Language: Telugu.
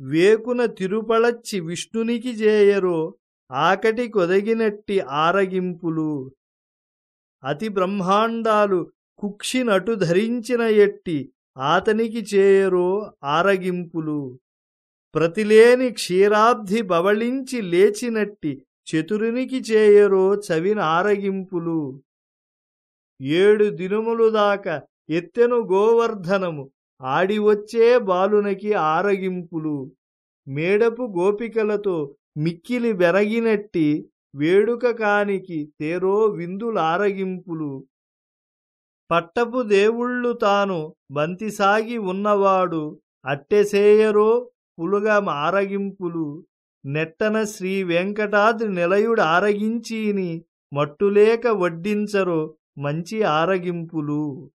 వేకున తిరుపళచ్చి విష్ణునికి చేయరో ఆకటి కొదగినట్టి ఆరగింపులు. అతి బ్రహ్మాండాలు కుక్షినటు ధరించిన ఎట్టి ఆతనికి చేయరో ఆరగింపులు. ప్రతిలేని క్షీరాబ్ధి బవళించి లేచినట్టి చతురునికి చేయరో చవిన ఆరగింపులు. ఏడు దినములు దాకా ఎత్తెను గోవర్ధనము ఆడివచ్చే బాలునకి ఆరగింపులు. మేడపు గోపికలతో మిక్కిలి బెరగినట్టి వేడుక కానికి తేరో విందులారగింపులు. పట్టపు దేవుళ్ళు తాను బంతిసాగి ఉన్నవాడు అట్టెసేయరో పులుగ ఆరగింపులు. నెట్టన శ్రీ వెంకటాద్రి నిలయుడు ఆరగించీని మట్టులేక వడ్డించరో మంచి ఆరగింపులు.